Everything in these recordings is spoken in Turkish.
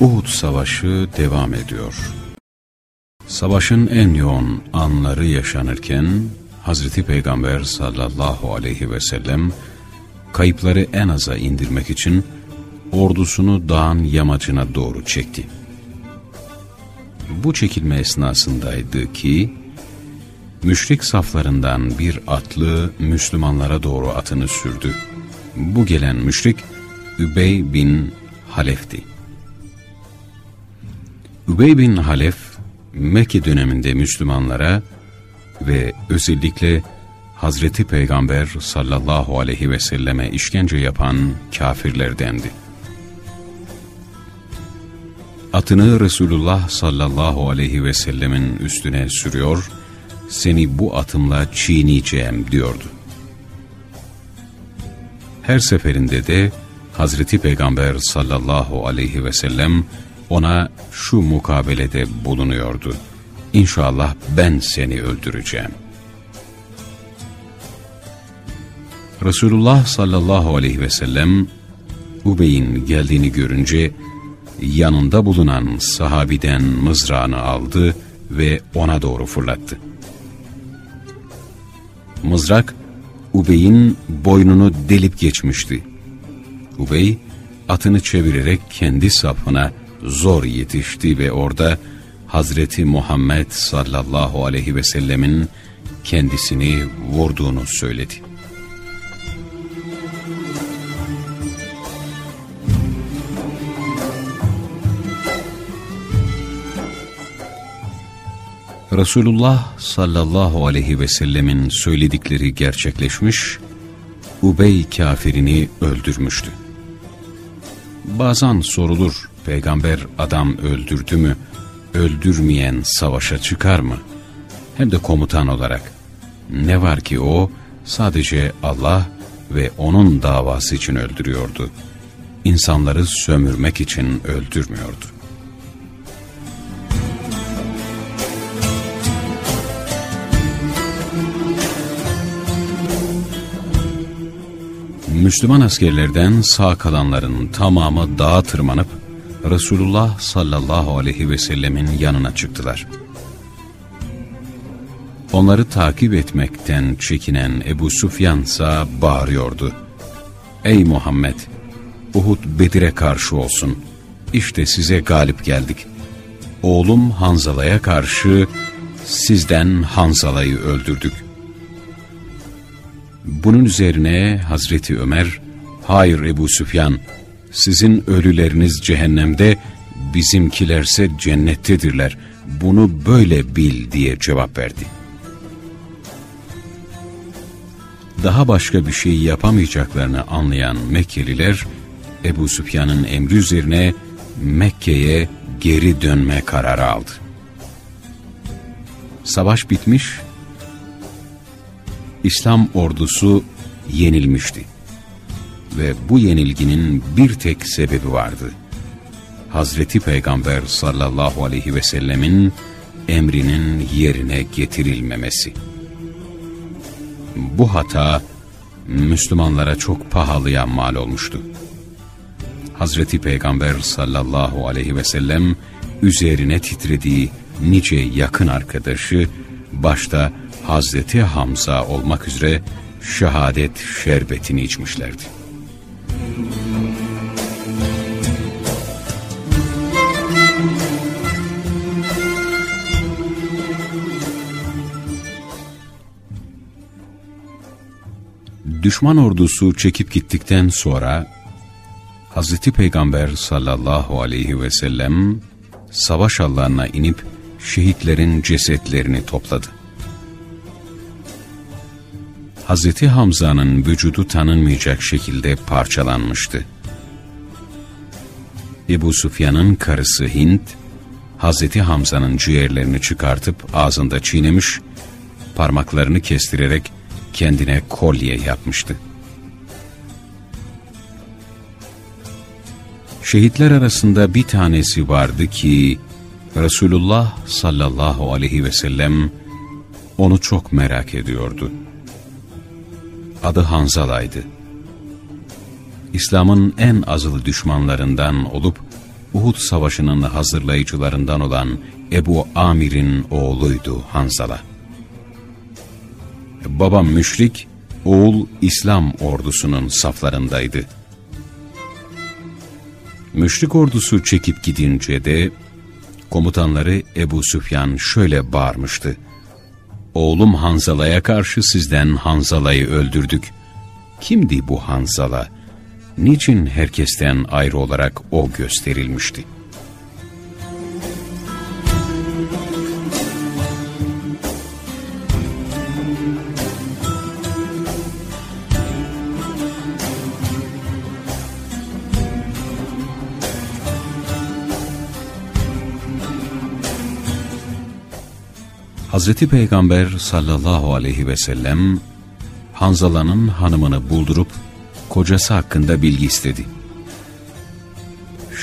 Uhud Savaşı devam ediyor. Savaşın en yoğun anları yaşanırken Hazreti Peygamber sallallahu aleyhi ve sellem kayıpları en aza indirmek için ordusunu dağın yamacına doğru çekti. Bu çekilme esnasındaydı ki müşrik saflarından bir atlı Müslümanlara doğru atını sürdü. Bu gelen müşrik Übey bin Halef'ti. Übey bin Halef, Mekke döneminde Müslümanlara ve özellikle Hazreti Peygamber sallallahu aleyhi ve selleme işkence yapan kafirlerdendi. Atını Resulullah sallallahu aleyhi ve sellemin üstüne sürüyor, seni bu atımla çiğneyeceğim diyordu. Her seferinde de Hazreti Peygamber sallallahu aleyhi ve sellem ona şu mukabelede bulunuyordu. İnşallah ben seni öldüreceğim. Resulullah sallallahu aleyhi ve sellem Ubey'in geldiğini görünce yanında bulunan sahabiden mızrağını aldı ve ona doğru fırlattı. Mızrak Ubey'in boynunu delip geçmişti. Ubey atını çevirerek kendi safına zor yetişti ve orada Hazreti Muhammed sallallahu aleyhi ve sellemin kendisini vurduğunu söyledi. Resulullah sallallahu aleyhi ve sellemin söyledikleri gerçekleşmiş, Ubey kafirini öldürmüştü. Bazen sorulur, peygamber adam öldürdü mü, öldürmeyen savaşa çıkar mı? Hem de komutan olarak. Ne var ki o sadece Allah ve onun davası için öldürüyordu. İnsanları sömürmek için öldürmüyordu. Müslüman askerlerden sağ kalanların tamamı dağa tırmanıp Resulullah sallallahu aleyhi ve sellemin yanına çıktılar. Onları takip etmekten çekinen Ebu Sufyan ise bağırıyordu. Ey Muhammed! Uhud Bedir'e karşı olsun. İşte size galip geldik. Oğlum Hanzala'ya karşı sizden Hanzala'yı öldürdük. Bunun üzerine Hazreti Ömer, hayır Ebu Süfyan, sizin ölüleriniz cehennemde, bizimkilerse cennettedirler. Bunu böyle bil diye cevap verdi. Daha başka bir şey yapamayacaklarını anlayan Mekkeliler, Ebu Süfyan'ın emri üzerine Mekke'ye geri dönme kararı aldı. Savaş bitmiş, İslam ordusu yenilmişti. Ve bu yenilginin bir tek sebebi vardı. Hazreti Peygamber sallallahu aleyhi ve sellemin emrinin yerine getirilmemesi. Bu hata Müslümanlara çok pahalıya mal olmuştu. Hazreti Peygamber sallallahu aleyhi ve sellem üzerine titrediği nice yakın arkadaşı başta Hazreti Hamza olmak üzere şehadet şerbetini içmişlerdi. Düşman ordusu çekip gittikten sonra Hazreti Peygamber sallallahu aleyhi ve sellem savaş alanına inip şehitlerin cesetlerini topladı. Hazreti Hamza'nın vücudu tanınmayacak şekilde parçalanmıştı. Ebu Sufyan'ın karısı Hint, Hazreti Hamza'nın ciğerlerini çıkartıp ağzında çiğnemiş, parmaklarını kestirerek kendine kolye yapmıştı. Şehitler arasında bir tanesi vardı ki Resulullah sallallahu aleyhi ve sellem onu çok merak ediyordu. Adı Hanzala'ydı. İslam'ın en azılı düşmanlarından olup Uhud Savaşı'nın hazırlayıcılarından olan Ebu Amir'in oğluydu Hanzala. Babam müşrik, oğul İslam ordusunun saflarındaydı. Müşrik ordusu çekip gidince de komutanları Ebu Süfyan şöyle bağırmıştı. Oğlum Hanzala'ya karşı sizden Hanzala'yı öldürdük. Kimdi bu Hanzala? Niçin herkesten ayrı olarak o gösterilmişti?'' Hazreti Peygamber sallallahu aleyhi ve sellem Hanzala'nın hanımını buldurup kocası hakkında bilgi istedi.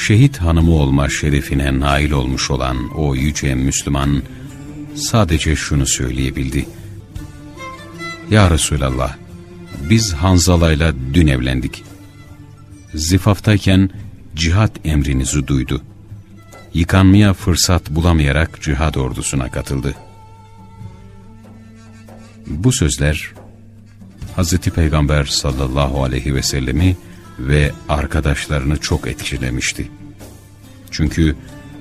Şehit hanımı olma şerefine nail olmuş olan o yüce Müslüman sadece şunu söyleyebildi. Ya Resulallah, biz Hanzala'yla dün evlendik. Zifaftayken cihat emrinizi duydu. Yıkanmaya fırsat bulamayarak cihad ordusuna katıldı.'' Bu sözler Hz. Peygamber sallallahu aleyhi ve sellemi ve arkadaşlarını çok etkilemişti. Çünkü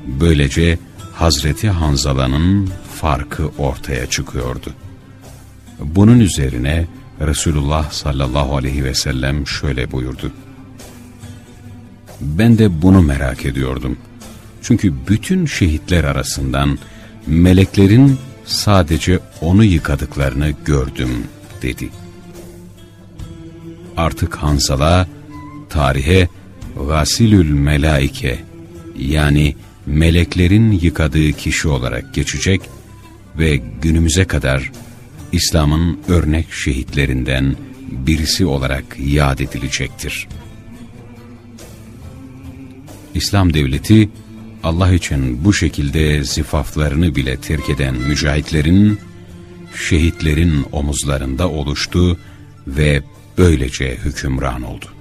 böylece Hazreti Hanzala'nın farkı ortaya çıkıyordu. Bunun üzerine Resulullah sallallahu aleyhi ve sellem şöyle buyurdu. Ben de bunu merak ediyordum. Çünkü bütün şehitler arasından meleklerin sadece onu yıkadıklarını gördüm dedi. Artık Hanzala tarihe Vasilül Melaike yani meleklerin yıkadığı kişi olarak geçecek ve günümüze kadar İslam'ın örnek şehitlerinden birisi olarak yad edilecektir. İslam devleti Allah için bu şekilde zifaflarını bile terk eden mücahitlerin, şehitlerin omuzlarında oluştu ve böylece hükümran oldu.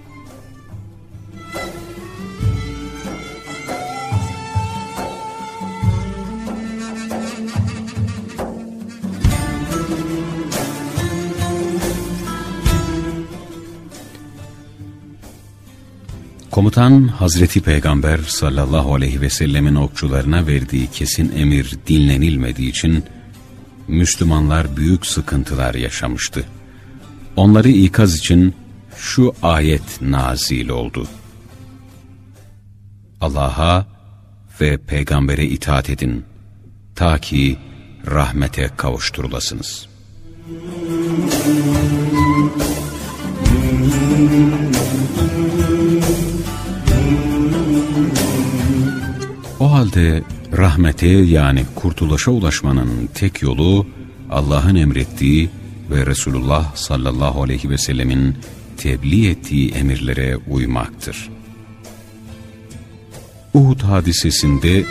Komutan Hazreti Peygamber sallallahu aleyhi ve sellemin okçularına verdiği kesin emir dinlenilmediği için Müslümanlar büyük sıkıntılar yaşamıştı. Onları ikaz için şu ayet nazil oldu. Allah'a ve peygambere itaat edin ta ki rahmete kavuşturulasınız. O halde rahmete yani kurtuluşa ulaşmanın tek yolu Allah'ın emrettiği ve Resulullah sallallahu aleyhi ve sellemin tebliğ ettiği emirlere uymaktır. Uhud hadisesinde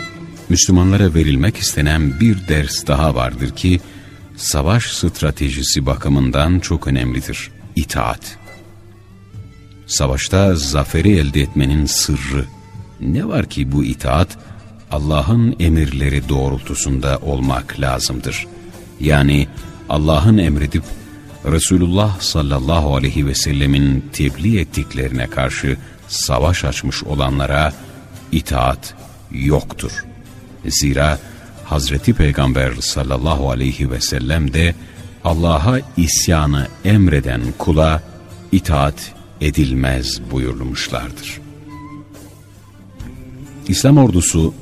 Müslümanlara verilmek istenen bir ders daha vardır ki, savaş stratejisi bakımından çok önemlidir. İtaat. Savaşta zaferi elde etmenin sırrı. Ne var ki bu itaat, Allah'ın emirleri doğrultusunda olmak lazımdır. Yani Allah'ın emredip Resulullah sallallahu aleyhi ve sellemin tebliğ ettiklerine karşı savaş açmış olanlara itaat yoktur. Zira Hazreti Peygamber sallallahu aleyhi ve sellem de Allah'a isyanı emreden kula itaat edilmez buyurmuşlardır. İslam ordusu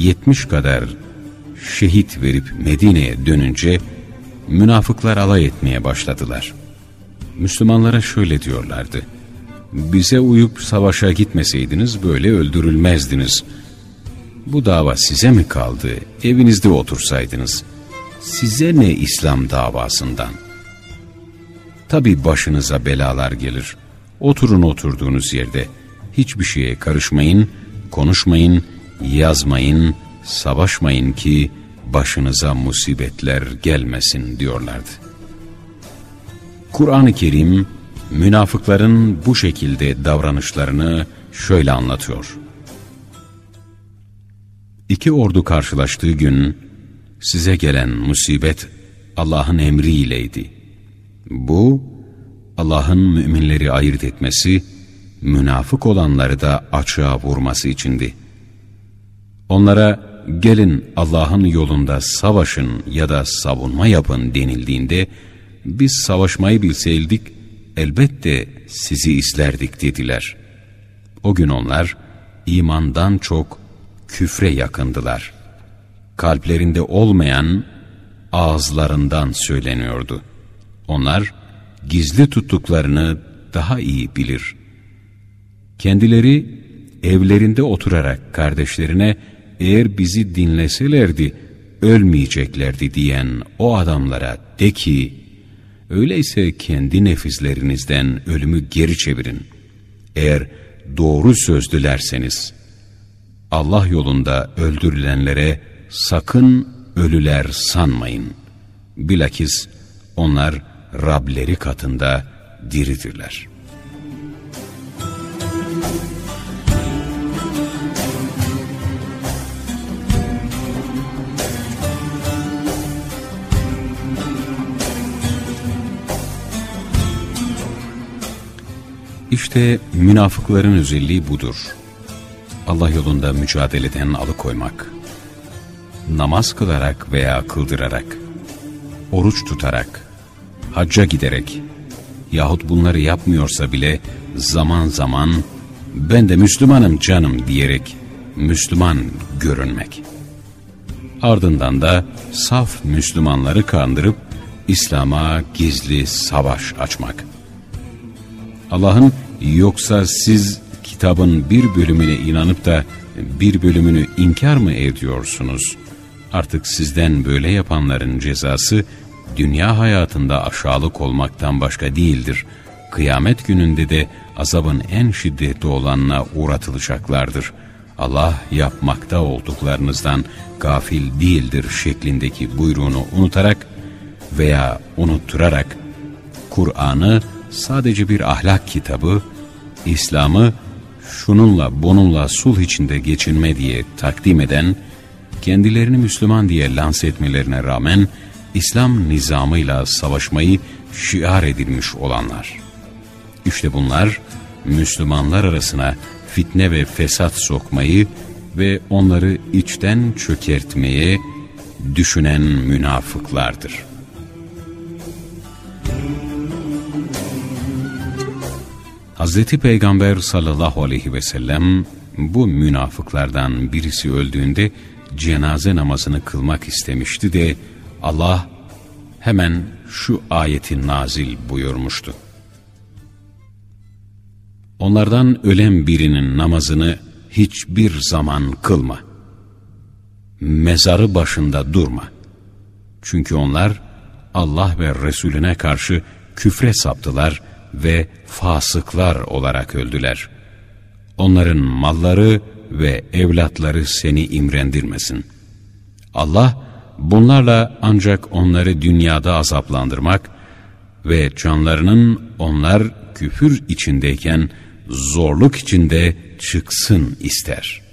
70 kadar şehit verip Medine'ye dönünce münafıklar alay etmeye başladılar. Müslümanlara şöyle diyorlardı. Bize uyup savaşa gitmeseydiniz böyle öldürülmezdiniz. Bu dava size mi kaldı? Evinizde otursaydınız. Size ne İslam davasından? Tabi başınıza belalar gelir. Oturun oturduğunuz yerde. Hiçbir şeye karışmayın, konuşmayın, yazmayın, savaşmayın ki başınıza musibetler gelmesin diyorlardı. Kur'an-ı Kerim, münafıkların bu şekilde davranışlarını şöyle anlatıyor. İki ordu karşılaştığı gün size gelen musibet Allah'ın emriyleydi. Bu Allah'ın müminleri ayırt etmesi, münafık olanları da açığa vurması içindi. Onlara gelin Allah'ın yolunda savaşın ya da savunma yapın denildiğinde biz savaşmayı bilseydik elbette sizi izlerdik dediler. O gün onlar imandan çok küfre yakındılar. Kalplerinde olmayan ağızlarından söyleniyordu. Onlar gizli tuttuklarını daha iyi bilir. Kendileri evlerinde oturarak kardeşlerine eğer bizi dinleselerdi ölmeyeceklerdi diyen o adamlara de ki öyleyse kendi nefislerinizden ölümü geri çevirin. Eğer doğru sözlülerseniz Allah yolunda öldürülenlere sakın ölüler sanmayın. Bilakis onlar Rableri katında diridirler. İşte münafıkların özelliği budur. Allah yolunda mücadeleden alıkoymak. Namaz kılarak veya kıldırarak, oruç tutarak, hacca giderek yahut bunları yapmıyorsa bile zaman zaman ben de Müslümanım canım diyerek Müslüman görünmek. Ardından da saf Müslümanları kandırıp İslam'a gizli savaş açmak. Allah'ın yoksa siz kitabın bir bölümüne inanıp da bir bölümünü inkar mı ediyorsunuz? Artık sizden böyle yapanların cezası dünya hayatında aşağılık olmaktan başka değildir. Kıyamet gününde de azabın en şiddetli olanına uğratılacaklardır. Allah yapmakta olduklarınızdan gafil değildir şeklindeki buyruğunu unutarak veya unutturarak Kur'an'ı sadece bir ahlak kitabı, İslam'ı şununla bununla sulh içinde geçinme diye takdim eden, kendilerini Müslüman diye lanse etmelerine rağmen İslam nizamıyla savaşmayı şiar edilmiş olanlar. İşte bunlar Müslümanlar arasına fitne ve fesat sokmayı ve onları içten çökertmeye düşünen münafıklardır.'' Hazreti Peygamber sallallahu aleyhi ve sellem bu münafıklardan birisi öldüğünde cenaze namazını kılmak istemişti de Allah hemen şu ayeti nazil buyurmuştu. Onlardan ölen birinin namazını hiçbir zaman kılma. Mezarı başında durma. Çünkü onlar Allah ve Resulüne karşı küfre saptılar ve fasıklar olarak öldüler. Onların malları ve evlatları seni imrendirmesin. Allah bunlarla ancak onları dünyada azaplandırmak ve canlarının onlar küfür içindeyken zorluk içinde çıksın ister.''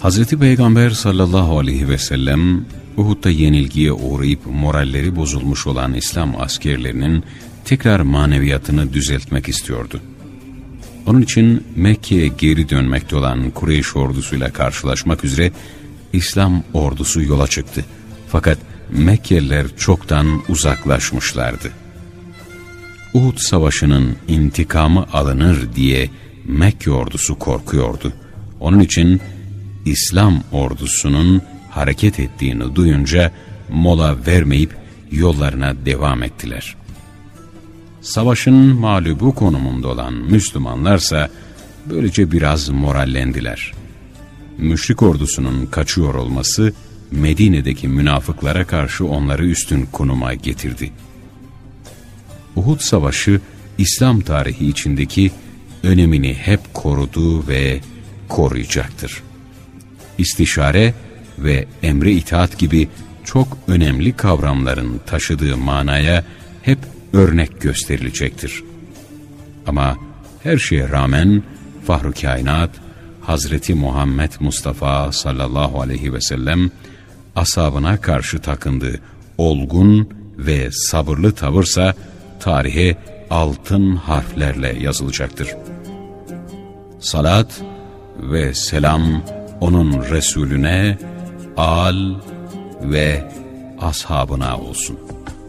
Hazreti Peygamber sallallahu aleyhi ve sellem Uhud'da yenilgiye uğrayıp moralleri bozulmuş olan İslam askerlerinin tekrar maneviyatını düzeltmek istiyordu. Onun için Mekke'ye geri dönmekte olan Kureyş ordusuyla karşılaşmak üzere İslam ordusu yola çıktı. Fakat Mekkeliler çoktan uzaklaşmışlardı. Uhud savaşının intikamı alınır diye Mekke ordusu korkuyordu. Onun için İslam ordusunun hareket ettiğini duyunca mola vermeyip yollarına devam ettiler. Savaşın mağlubu konumunda olan Müslümanlarsa böylece biraz morallendiler. Müşrik ordusunun kaçıyor olması Medine'deki münafıklara karşı onları üstün konuma getirdi. Uhud Savaşı İslam tarihi içindeki önemini hep korudu ve koruyacaktır. İstişare ve emre itaat gibi çok önemli kavramların taşıdığı manaya hep örnek gösterilecektir. Ama her şeye rağmen Fahru Kainat, Hazreti Muhammed Mustafa sallallahu aleyhi ve sellem asabına karşı takındığı olgun ve sabırlı tavırsa tarihe altın harflerle yazılacaktır. Salat ve selam onun Resulüne, al ve ashabına olsun.''